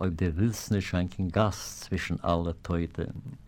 ob der willst nicht schenken Gast zwischen alle Teuten.